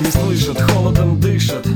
Не слышат, холодом дышат.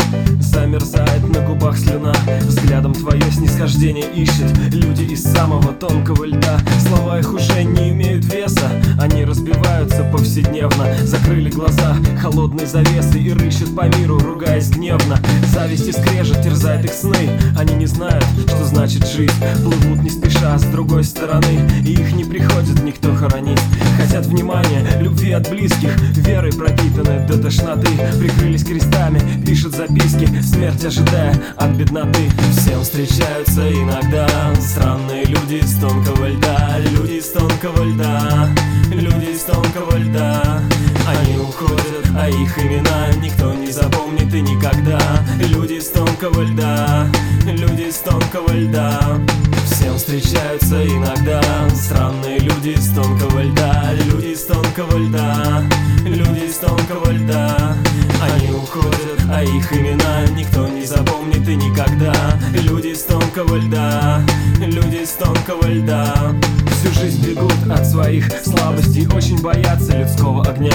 Замерзает на губах слюна Взглядом твое снисхождение ищет. Люди из самого тонкого льда Слова их уже не имеют веса. Они разбиваются повседневно Закрыли глаза холодной завесы И рыщут по миру, ругаясь гневно. Зависть и скрежет терзает их сны. Они не знают, что значит жизнь. Плывут не спеша с другой стороны И их не приходит никто хоронить. Хотят внимания, любви от близких Верой пропитаны до тошноты Прикрылись крестами, пишут записки Смерть ожидая от бедноты. Всем встречаются иногда Странные люди из тонкого льда Люди из тонкого льда Люди из тонкого льда. Они уходят, а их имена Никто не запомнит и никогда. Люди из тонкого льда Люди из тонкого льда. Всем встречаются иногда Странные люди из тонкого льда Люди из тонкого льда Люди из тонкого льда уходят, а их имена Никто не запомнит и никогда. Люди из тонкого льда Люди из тонкого льда. Всю жизнь бегут от своих слабостей Очень боятся людского огня.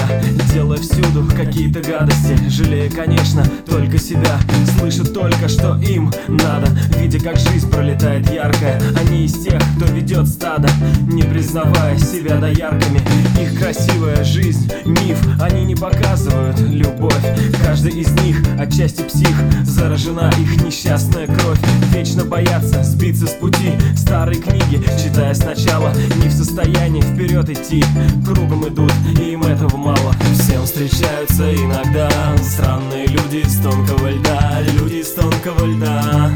Делая всюду какие-то гадости Жалея, конечно, только себя. Слышат только, что им надо. Видя, как жизнь пролетает яркая Они из ведет стадо Не признавая себя доярками. Их красивая жизнь, миф Они не показывают любовь. Каждый из них отчасти псих Заражена их несчастная кровь. Вечно боятся сбиться с пути Старые книги, читая сначала Не в состоянии вперед идти. Кругом идут, и им этого мало. Всем встречаются иногда Странные люди из тонкого льда Люди из тонкого льда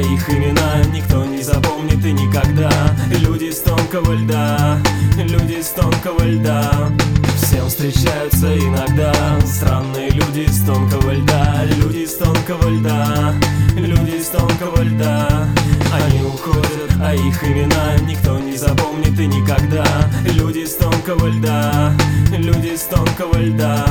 их имена Никто не запомнит и никогда. Люди из тонкого льда Люди из тонкого льда. Всем встречаются иногда Странные люди из тонкого льда. Люди из тонкого льда Люди из тонкого льда. Они уходят, а их имена Никто не запомнит и никогда. Люди из тонкого льда Люди из тонкого льда.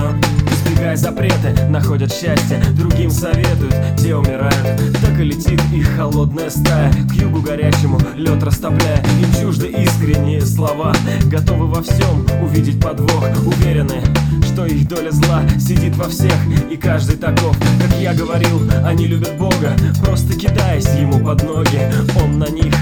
Избегая запреты, находят счастье Другим советуют, те умирают Так и летит холодная стая. К югу горячему, лед растопляя. Им чужды искренние слова. Готовы во всем увидеть подвох. Уверены, что их доля зла Сидит во всех, и каждый таков. Как я говорил, они любят Бога Просто кидаясь ему под ноги. Он на них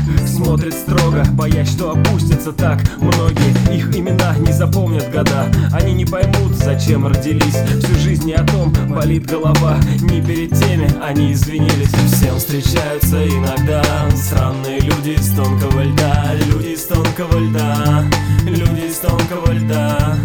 смотрит строго Боясь, что опустятся так. Многие Их имена не запомнят года. Они не поймут, зачем родились. Всю жизнь не о том болит голова. Не перед теми они извинились. Всем встречаются иногда Странные люди из тонкого льда. Люди из тонкого льда. Люди из тонкого льда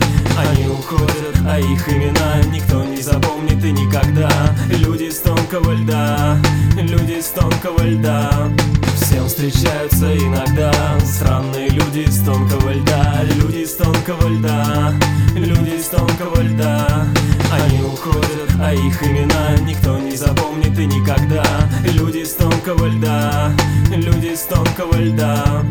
их имена Никто не запомнит и никогда. Люди из тонкого льда Люди из тонкого льда. Всем встречаются иногда Странные люди из тонкого льда Люди из тонкого льда Люди из тонкого льда. Они уходят, а их имена Никто не запомнит и никогда. Люди из тонкого льда Люди из тонкого льда